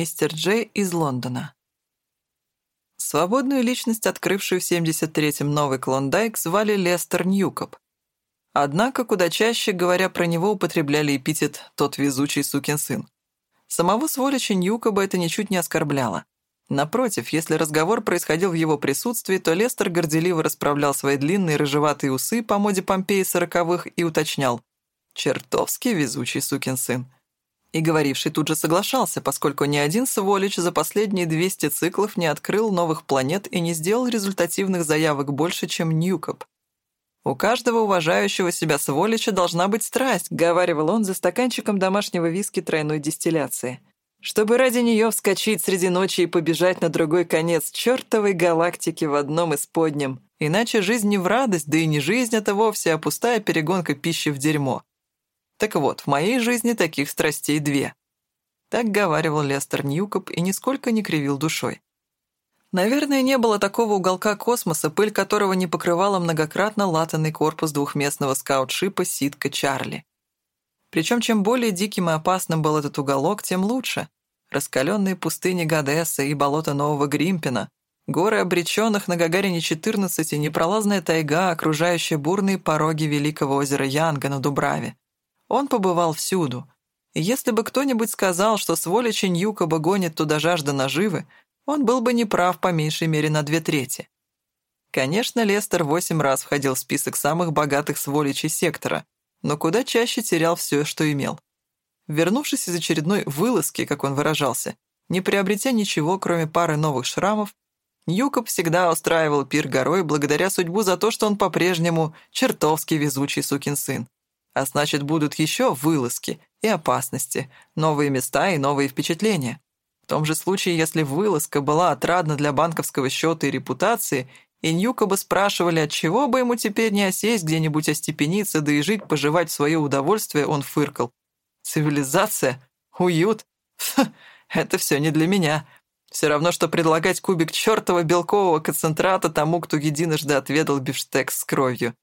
Мистер Джей из Лондона. Свободную личность, открывшую в 73-м новый Клондайк, звали Лестер Ньюкоп. Однако куда чаще, говоря про него, употребляли эпитет «тот везучий сукин сын». Самого сволоча Ньюкоба это ничуть не оскорбляло. Напротив, если разговор происходил в его присутствии, то Лестер горделиво расправлял свои длинные рыжеватые усы по моде Помпеи сороковых и уточнял «чертовски везучий сукин сын». И говоривший тут же соглашался, поскольку ни один сволочь за последние 200 циклов не открыл новых планет и не сделал результативных заявок больше, чем Ньюкоп. «У каждого уважающего себя сволича должна быть страсть», — говаривал он за стаканчиком домашнего виски тройной дистилляции. «Чтобы ради нее вскочить среди ночи и побежать на другой конец чертовой галактики в одном из подням. Иначе жизнь не в радость, да и не жизнь это вовсе, а пустая перегонка пищи в дерьмо. Так вот, в моей жизни таких страстей две. Так говаривал Лестер Ньюкоп и нисколько не кривил душой. Наверное, не было такого уголка космоса, пыль которого не покрывала многократно латанный корпус двухместного скаут-шипа «Ситка Чарли». Причем чем более диким и опасным был этот уголок, тем лучше. Раскаленные пустыни Гадесса и болото Нового Гримпина, горы обреченных на Гагарине-14 и непролазная тайга, окружающая бурные пороги великого озера Янга на Дубраве. Он побывал всюду. И если бы кто-нибудь сказал, что сволочи Ньюкоба гонит туда жажда наживы, он был бы неправ по меньшей мере на две трети. Конечно, Лестер восемь раз входил в список самых богатых сволочей сектора, но куда чаще терял все, что имел. Вернувшись из очередной вылазки, как он выражался, не приобретя ничего, кроме пары новых шрамов, Ньюкоп всегда устраивал пир горой благодаря судьбу за то, что он по-прежнему чертовски везучий сукин сын. А значит, будут еще вылазки и опасности, новые места и новые впечатления. В том же случае, если вылазка была отрадна для банковского счета и репутации, и Ньюка бы спрашивали, от чего бы ему теперь не осесть где-нибудь остепениться, да и жить, поживать в свое удовольствие, он фыркал. Цивилизация? Уют? Фу, это все не для меня. Все равно, что предлагать кубик чертова белкового концентрата тому, кто единожды отведал бифштекс с кровью.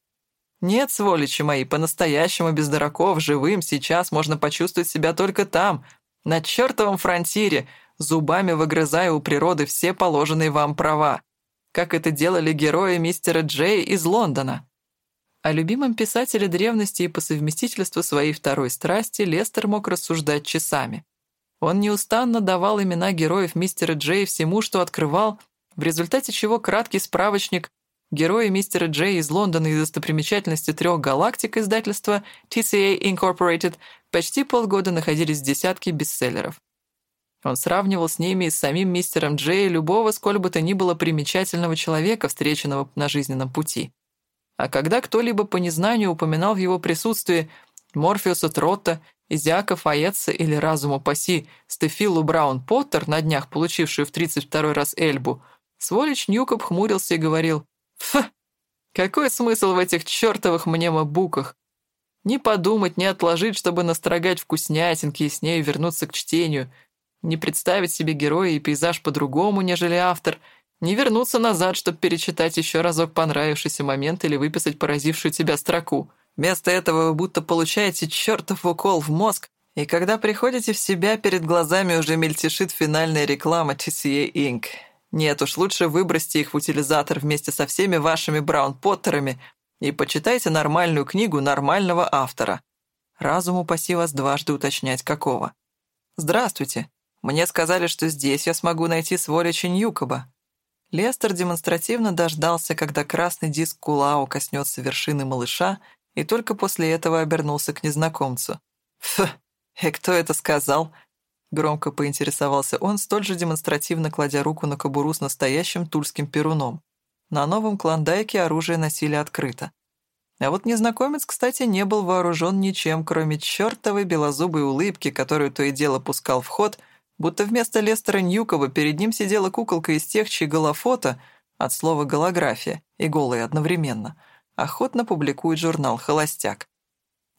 Нет, сволочи мои, по-настоящему без дураков, живым, сейчас можно почувствовать себя только там, на чертовом фронтире, зубами выгрызая у природы все положенные вам права, как это делали герои мистера Джей из Лондона. О любимом писателе древности и по совместительству своей второй страсти Лестер мог рассуждать часами. Он неустанно давал имена героев мистера Джей всему, что открывал, в результате чего краткий справочник Герои мистера Джей из Лондона и достопримечательности трех галактик издательства TCA Incorporated почти полгода находились в десятке бестселлеров. Он сравнивал с ними и с самим мистером Джей любого сколь бы то ни было примечательного человека, встреченного на жизненном пути. А когда кто-либо по незнанию упоминал в его присутствии Морфеуса Тротта, Изиака Фаетса или разуму паси Стефилу Браун Поттер, на днях получившую в 32 раз Эльбу, Сволич Ньюкоп хмурился и говорил Фу! Какой смысл в этих чертовых мнемобуках? Не подумать, не отложить, чтобы настрогать вкуснятинки и с ней вернуться к чтению, не представить себе героя и пейзаж по-другому, нежели автор, не вернуться назад, чтобы перечитать еще разок понравившийся момент или выписать поразившую тебя строку. Вместо этого вы будто получаете чертов укол в мозг, и когда приходите в себя, перед глазами уже мельтешит финальная реклама TCA Inc. Нет уж, лучше выбросьте их в утилизатор вместе со всеми вашими Браун-Поттерами и почитайте нормальную книгу нормального автора. Разум упаси вас дважды уточнять какого. Здравствуйте. Мне сказали, что здесь я смогу найти сволича Ньюкоба. Лестер демонстративно дождался, когда красный диск Кулау коснется вершины малыша, и только после этого обернулся к незнакомцу. «Фу, и кто это сказал?» Громко поинтересовался он, столь же демонстративно кладя руку на кобуру с настоящим тульским перуном. На новом клондайке оружие носили открыто. А вот незнакомец, кстати, не был вооружен ничем, кроме чертовой белозубой улыбки, которую то и дело пускал в ход, будто вместо Лестера Ньюкова перед ним сидела куколка из тех, чьи голофото, от слова «голография» и «голые» одновременно, охотно публикует журнал «Холостяк».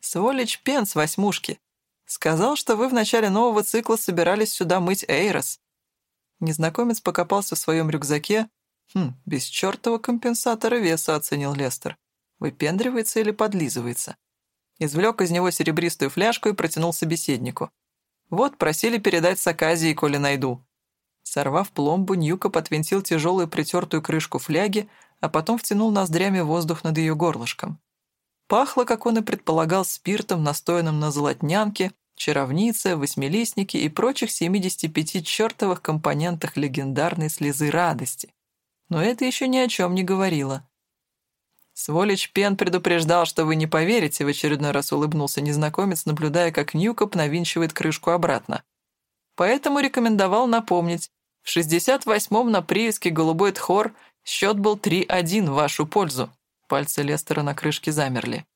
Сволочь Пенс восьмушки. Сказал, что вы в начале нового цикла собирались сюда мыть Эйрос. Незнакомец покопался в своем рюкзаке. Хм, без чертова компенсатора веса, оценил Лестер. Выпендривается или подлизывается? Извлек из него серебристую фляжку и протянул собеседнику. Вот, просили передать с Аказией, коли найду». Сорвав пломбу, Ньюкоп отвинтил тяжелую притертую крышку фляги, а потом втянул ноздрями воздух над ее горлышком. Пахло, как он и предполагал, спиртом, настоянным на золотнянке, чаровнице, восьмилистнике и прочих 75 чертовых компонентах легендарной слезы радости. Но это еще ни о чем не говорило. «Сволочь Пен предупреждал, что вы не поверите», — в очередной раз улыбнулся незнакомец, наблюдая, как Ньюкоп навинчивает крышку обратно. «Поэтому рекомендовал напомнить. В 68-м на прииске «Голубой Тхор» счет был 3-1 в вашу пользу». Пальцы Лестера на крышке замерли.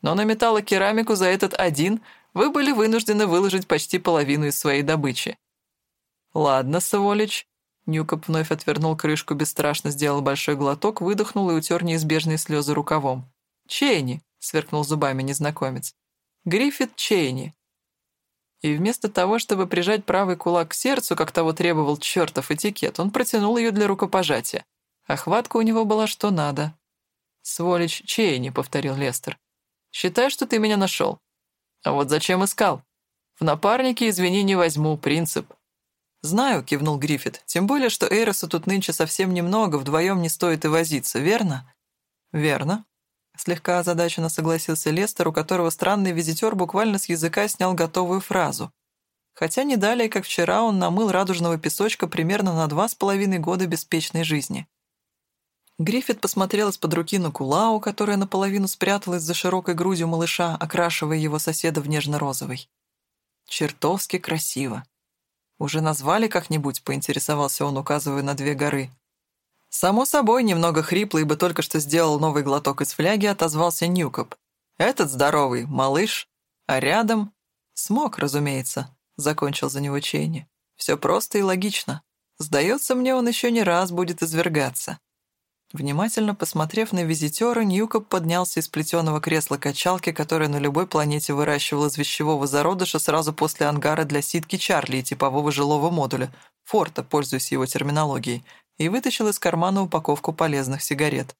«Но на металлокерамику за этот один вы были вынуждены выложить почти половину из своей добычи». «Ладно, сволочь». Нюкоп вновь отвернул крышку, бесстрашно сделал большой глоток, выдохнул и утер неизбежные слезы рукавом. «Чейни», — сверкнул зубами незнакомец. «Гриффит Чейни». И вместо того, чтобы прижать правый кулак к сердцу, как того требовал чертов этикет, он протянул ее для рукопожатия. Охватка у него была что надо. «Сволочь Чейни», — повторил Лестер. «Считай, что ты меня нашел. А вот зачем искал? В напарнике, извини, не возьму, принцип. «Знаю», — кивнул Гриффит, «тем более, что Эйроса тут нынче совсем немного, вдвоем не стоит и возиться, верно?» «Верно», — слегка озадаченно согласился Лестер, у которого странный визитер буквально с языка снял готовую фразу. Хотя не далее, как вчера, он намыл радужного песочка примерно на два с половиной года беспечной жизни. Гриффит посмотрел из-под руки на Кулау, которая наполовину спряталась за широкой грудью малыша, окрашивая его соседа в нежно-розовый. «Чертовски красиво. Уже назвали как-нибудь?» — поинтересовался он, указывая на две горы. Само собой, немного хриплый, ибо только что сделал новый глоток из фляги, отозвался Ньюкоп. «Этот здоровый, малыш, а рядом...» «Смог, разумеется», — закончил за него Чейни. «Все просто и логично. Сдается мне, он еще не раз будет извергаться». Внимательно посмотрев на визитера, Ньюкоп поднялся из плетеного кресла качалки, которое на любой планете выращивал из вещевого зародыша сразу после ангара для ситки Чарли и типового жилого модуля, форта, пользуясь его терминологией, и вытащил из кармана упаковку полезных сигарет.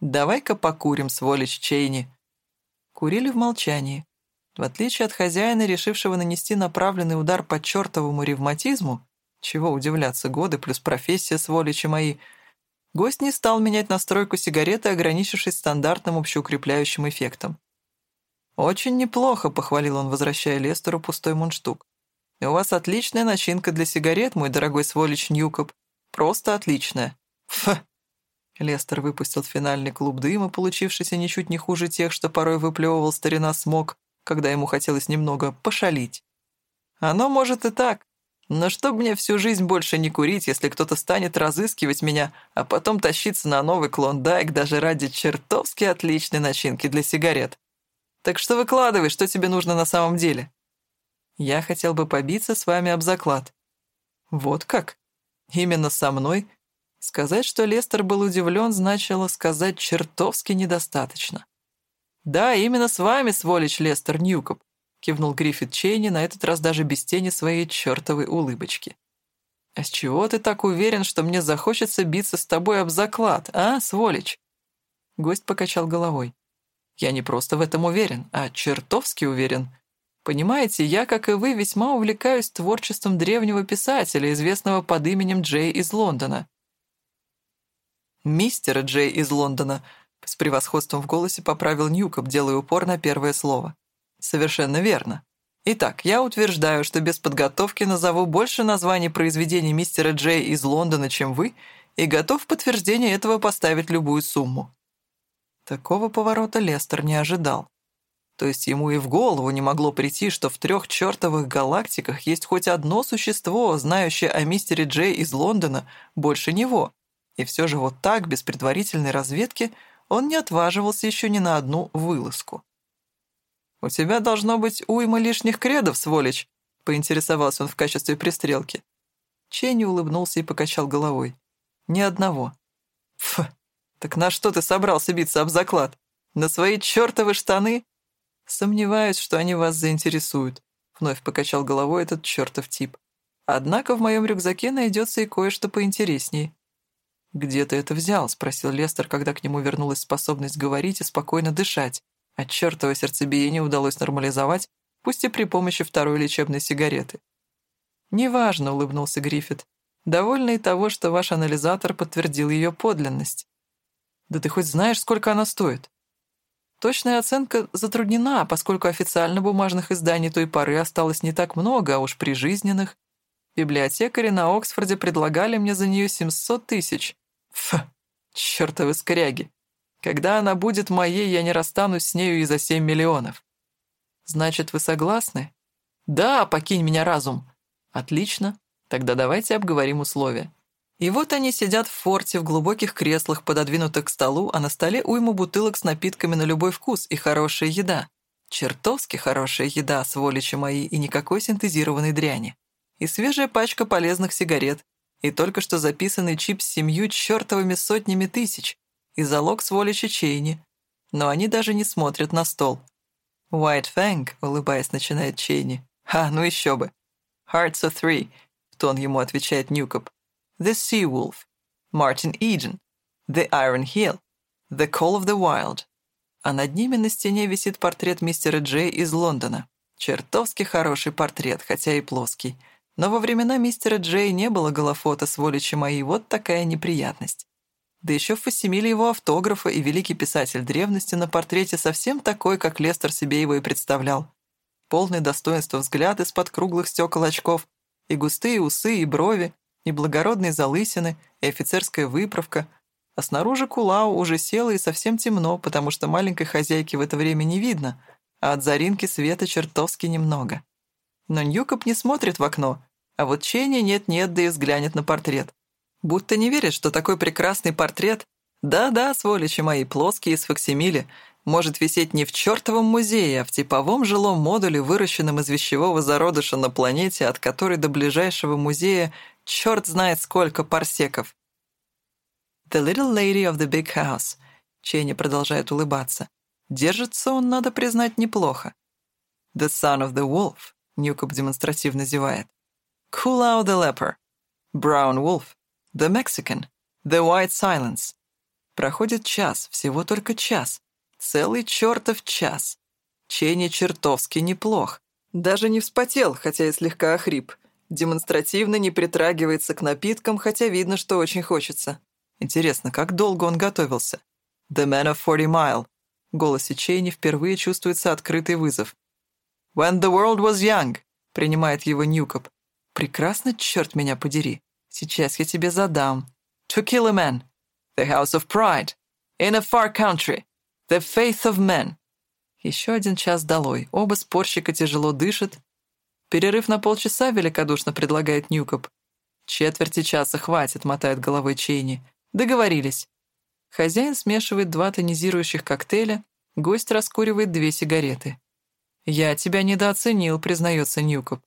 «Давай-ка покурим, сволочь Чейни». Курили в молчании. В отличие от хозяина, решившего нанести направленный удар по чертовому ревматизму, чего удивляться, годы плюс профессия, сволочи мои — Гость не стал менять настройку сигареты, ограничившись стандартным общеукрепляющим эффектом. «Очень неплохо», — похвалил он, возвращая Лестеру пустой мундштук. «У вас отличная начинка для сигарет, мой дорогой сволочь Ньюкоп. Просто отличная». «Ф!» Лестер выпустил финальный клуб дыма, получившийся ничуть не хуже тех, что порой выплевывал старина Смок, когда ему хотелось немного пошалить. «Оно может и так, но чтоб мне всю жизнь больше не курить, если кто-то станет разыскивать меня, а потом тащиться на новый клондайк даже ради чертовски отличной начинки для сигарет. Так что выкладывай, что тебе нужно на самом деле. Я хотел бы побиться с вами об заклад. Вот как? Именно со мной? Сказать, что Лестер был удивлен, значило сказать чертовски недостаточно. Да, именно с вами, сволочь Лестер Ньюкоп кивнул Гриффит Чейни, на этот раз даже без тени своей чертовой улыбочки. «А с чего ты так уверен, что мне захочется биться с тобой об заклад, а, сволочь?» Гость покачал головой. «Я не просто в этом уверен, а чертовски уверен. Понимаете, я, как и вы, весьма увлекаюсь творчеством древнего писателя, известного под именем Джей из Лондона». «Мистера Джей из Лондона», — с превосходством в голосе поправил Ньюкоп, делая упор на первое слово. Совершенно верно. Итак, я утверждаю, что без подготовки назову больше названий произведений мистера Джей из Лондона, чем вы, и готов в подтверждение этого поставить любую сумму. Такого поворота Лестер не ожидал. То есть ему и в голову не могло прийти, что в трех чертовых галактиках есть хоть одно существо, знающее о мистере Джей из Лондона, больше него. И все же вот так, без предварительной разведки, он не отваживался еще ни на одну вылазку. «У тебя должно быть уйма лишних кредов, сволочь», — поинтересовался он в качестве пристрелки. Ченни улыбнулся и покачал головой. «Ни одного». «Фу, так на что ты собрался биться об заклад? На свои чертовы штаны?» «Сомневаюсь, что они вас заинтересуют», — вновь покачал головой этот чертов тип. «Однако в моем рюкзаке найдется и кое-что поинтересней». «Где ты это взял?» — спросил Лестер, когда к нему вернулась способность говорить и спокойно дышать. От чертова сердцебиение удалось нормализовать, пусть и при помощи второй лечебной сигареты. «Неважно», — улыбнулся Гриффит. «Довольно и того, что ваш анализатор подтвердил ее подлинность. Да ты хоть знаешь, сколько она стоит?» Точная оценка затруднена, поскольку официально бумажных изданий той поры осталось не так много, а уж прижизненных. Библиотекари на Оксфорде предлагали мне за нее 700 тысяч. Фу, чертовы скряги. Когда она будет моей, я не расстанусь с нею и за 7 миллионов. Значит, вы согласны? Да, покинь меня разум. Отлично. Тогда давайте обговорим условия. И вот они сидят в форте в глубоких креслах, пододвинутых к столу, а на столе уйму бутылок с напитками на любой вкус и хорошая еда. Чертовски хорошая еда, сволочи мои, и никакой синтезированной дряни. И свежая пачка полезных сигарет, и только что записанный чип с семью чертовыми сотнями тысяч, и залог сволочи Чейни. Но они даже не смотрят на стол. «White Fang», — улыбаясь, начинает Чейни. «Ха, ну еще бы». «Hearts of Three», — в тон ему отвечает Ньюкоп. The Sea Wolf, Martin Eden, The Iron Heel, The Call of the Wild. А над ними на стене висит портрет мистера Джей из Лондона. Чертовски хороший портрет, хотя и плоский. Но во времена мистера Джей не было голофота с воличи моей, вот такая неприятность. Да еще фасимили его автографа, и великий писатель древности на портрете совсем такой, как Лестер себе его и представлял. Полный достоинства взгляд из-под круглых стекол очков, и густые усы, и брови, и благородные залысины, и офицерская выправка, а снаружи Кулау уже села и совсем темно, потому что маленькой хозяйки в это время не видно, а от заринки света чертовски немного. Но Ньюкоп не смотрит в окно, а вот Ченни нет-нет, да и взглянет на портрет. Будто не верит, что такой прекрасный портрет, да-да, своличи мои, плоские из факсимили, может висеть не в чертовом музее, а в типовом жилом модуле, выращенном из вещевого зародыша на планете, от которой до ближайшего музея черт знает сколько парсеков. «The little lady of the big house», — Ченни продолжает улыбаться. Держится он, надо признать, неплохо. «The son of the wolf», — Ньюкоп демонстративно зевает. «Cool out the leper», «Brown wolf», «The Mexican», «The white silence». Проходит час, всего только час. Целый чертов час. Ченни чертовски неплох. Даже не вспотел, хотя и слегка охрип. Демонстративно не притрагивается к напиткам, хотя видно, что очень хочется. Интересно, как долго он готовился? «The man of forty mile». В голосе Чейни впервые чувствуется открытый вызов. «When the world was young», — принимает его Ньюкоп. «Прекрасно, черт меня подери. Сейчас я тебе задам. To kill a man. The house of pride. In a far country. The faith of men. Еще один час долой. Оба спорщика тяжело дышат, «Перерыв на полчаса», — великодушно предлагает Ньюкоп. «Четверти часа хватит», — мотает головой Чейни. «Договорились». Хозяин смешивает два тонизирующих коктейля, гость раскуривает две сигареты. «Я тебя недооценил», — признается Ньюкоп.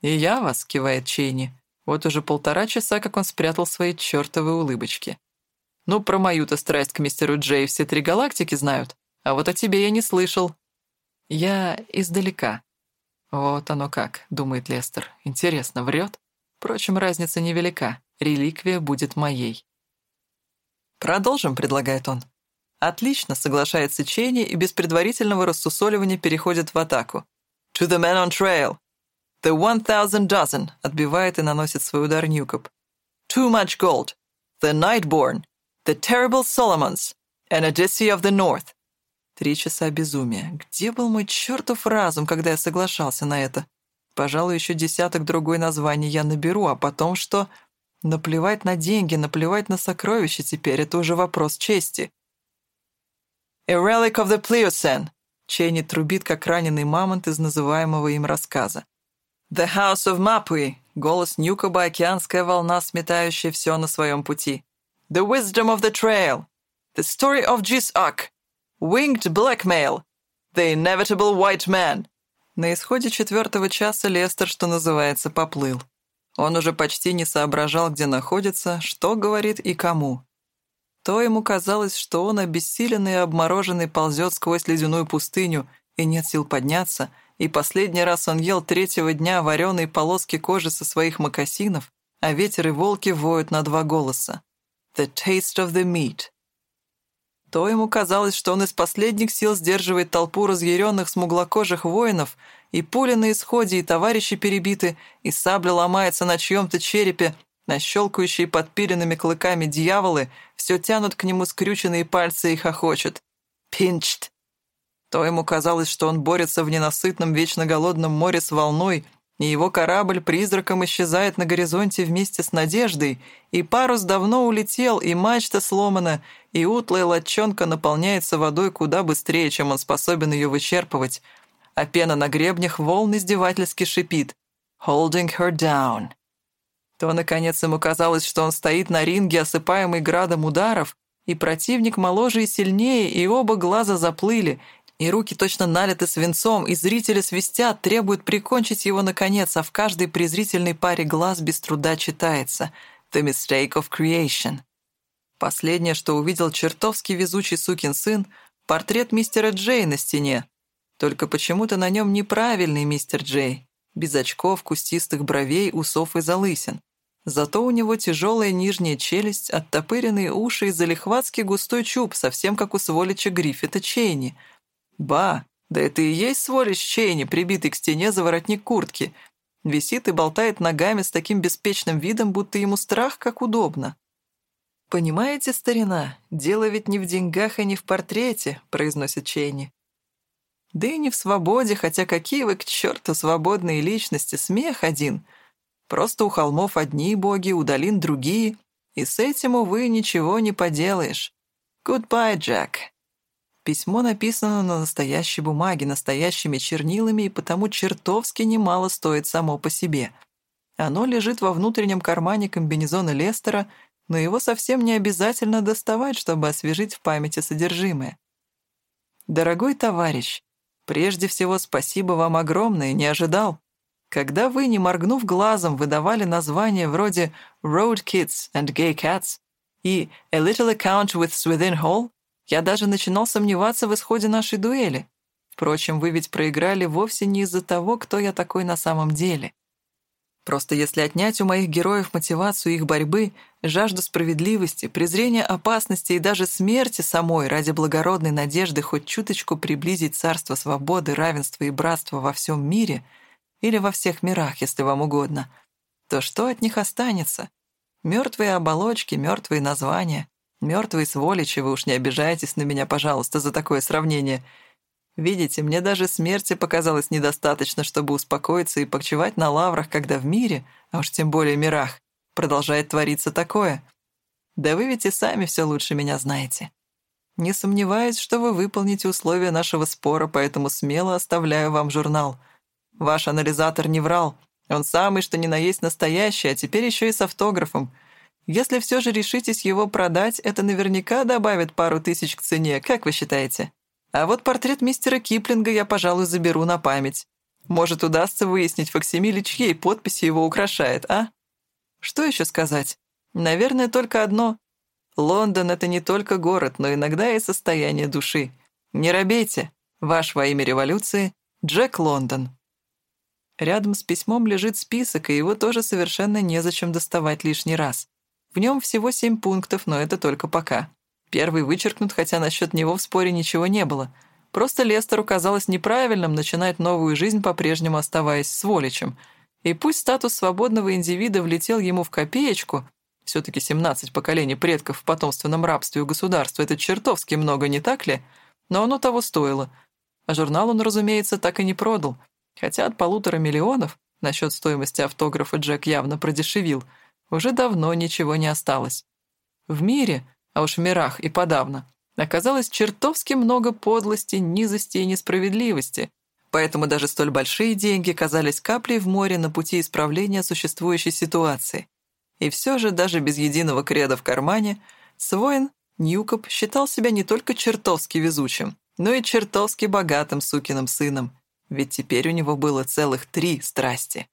«И я вас», — кивает Чейни. Вот уже полтора часа, как он спрятал свои чертовы улыбочки. «Ну, про мою-то страсть к мистеру Джей все три галактики знают, а вот о тебе я не слышал». «Я издалека», «Вот оно как», — думает Лестер. «Интересно, врет? Впрочем, разница невелика. Реликвия будет моей». «Продолжим», — предлагает он. «Отлично», — соглашается Чейни и без предварительного рассусоливания переходит в атаку. «To the man on trail!» «The one thousand dozen!» — отбивает и наносит свой удар Ньюкоп. «Too much gold!» «The Nightborn!» «The terrible Solomons!» «An Odyssey of the North!» Три часа безумия. Где был мой чертов разум, когда я соглашался на это? Пожалуй, еще десяток другой названий я наберу, а потом что? Наплевать на деньги, наплевать на сокровища теперь, это уже вопрос чести. «A relic of the Pliocene», — Чейни трубит, как раненый мамонт из называемого им рассказа. «The House of Mapui», — голос Ньюкоба, океанская волна, сметающая все на своем пути. «The Wisdom of the Trail», «The Story of Jis-Ak», Winged Blackmail! The Inevitable White Man!» На исходе четвертого часа Лестер, что называется, поплыл. Он уже почти не соображал, где находится, что говорит и кому. То ему казалось, что он, обессиленный и обмороженный, ползет сквозь ледяную пустыню, и нет сил подняться, и последний раз он ел третьего дня вареные полоски кожи со своих мокасинов, а ветер и волки воют на два голоса. «The taste of the meat», то ему казалось, что он из последних сил сдерживает толпу разъяренных смуглокожих воинов, и пули на исходе, и товарищи перебиты, и сабля ломается на чьем-то черепе, на щелкающие подпиленными клыками дьяволы все тянут к нему скрюченные пальцы и хохочут. «Пинчт!» То ему казалось, что он борется в ненасытном вечно голодном море с волной, и его корабль призраком исчезает на горизонте вместе с надеждой, и парус давно улетел, и мачта сломана, и утлая лодчонка наполняется водой куда быстрее, чем он способен ее вычерпывать, а пена на гребнях волн издевательски шипит «Holding her down». То, наконец, ему казалось, что он стоит на ринге, осыпаемый градом ударов, и противник моложе и сильнее, и оба глаза заплыли, и руки точно налиты свинцом, и зрители свистят, требуют прикончить его наконец, а в каждой презрительной паре глаз без труда читается «The mistake of creation». Последнее, что увидел чертовски везучий сукин сын, портрет мистера Джей на стене. Только почему-то на нем неправильный мистер Джей, без очков, кустистых бровей, усов и залысин. Зато у него тяжелая нижняя челюсть, оттопыренные уши и залихватский густой чуб, совсем как у сволича Гриффита Чейни — Ба, да это и есть сволочь Чейни, прибитый к стене за воротник куртки. Висит и болтает ногами с таким беспечным видом, будто ему страх как удобно. «Понимаете, старина, дело ведь не в деньгах и не в портрете», — произносит Чейни. «Да и не в свободе, хотя какие вы к черту свободные личности, смех один. Просто у холмов одни боги, у долин другие, и с этим, увы, ничего не поделаешь. Goodbye, Джек». Письмо написано на настоящей бумаге, настоящими чернилами, и потому чертовски немало стоит само по себе. Оно лежит во внутреннем кармане комбинезона Лестера, но его совсем не обязательно доставать, чтобы освежить в памяти содержимое. Дорогой товарищ, прежде всего спасибо вам огромное, не ожидал. Когда вы, не моргнув глазом, выдавали названия вроде «Road Kids and Gay Cats» и «A Little Account with Swithin Hall», я даже начинал сомневаться в исходе нашей дуэли. Впрочем, вы ведь проиграли вовсе не из-за того, кто я такой на самом деле. Просто если отнять у моих героев мотивацию их борьбы, жажду справедливости, презрение опасности и даже смерти самой ради благородной надежды хоть чуточку приблизить царство свободы, равенства и братства во всем мире или во всех мирах, если вам угодно, то что от них останется? Мертвые оболочки, мертвые названия. Мертвые сволочи, вы уж не обижайтесь на меня, пожалуйста, за такое сравнение. Видите, мне даже смерти показалось недостаточно, чтобы успокоиться и почивать на лаврах, когда в мире, а уж тем более мирах, продолжает твориться такое. Да вы ведь и сами все лучше меня знаете. Не сомневаюсь, что вы выполните условия нашего спора, поэтому смело оставляю вам журнал. Ваш анализатор не врал. Он самый, что ни на есть настоящий, а теперь еще и с автографом — если все же решитесь его продать, это наверняка добавит пару тысяч к цене, как вы считаете? А вот портрет мистера Киплинга я, пожалуй, заберу на память. Может, удастся выяснить факсимиле, чьей подписи его украшает, а? Что еще сказать? Наверное, только одно. Лондон — это не только город, но иногда и состояние души. Не робейте. Ваш во имя революции — Джек Лондон. Рядом с письмом лежит список, и его тоже совершенно незачем доставать лишний раз. В нем всего семь пунктов, но это только пока. Первый вычеркнут, хотя насчет него в споре ничего не было. Просто Лестеру казалось неправильным начинать новую жизнь, по-прежнему оставаясь своличем. И пусть статус свободного индивида влетел ему в копеечку, все-таки 17 поколений предков в потомственном рабстве у государства — это чертовски много, не так ли? Но оно того стоило. А журнал он, разумеется, так и не продал. Хотя от полутора миллионов, насчет стоимости автографа Джек явно продешевил — уже давно ничего не осталось. В мире, а уж в мирах и подавно, оказалось чертовски много подлости, низости и несправедливости, поэтому даже столь большие деньги казались каплей в море на пути исправления существующей ситуации. И все же, даже без единого креда в кармане, Своин Ньюкоп считал себя не только чертовски везучим, но и чертовски богатым сукиным сыном, ведь теперь у него было целых три страсти.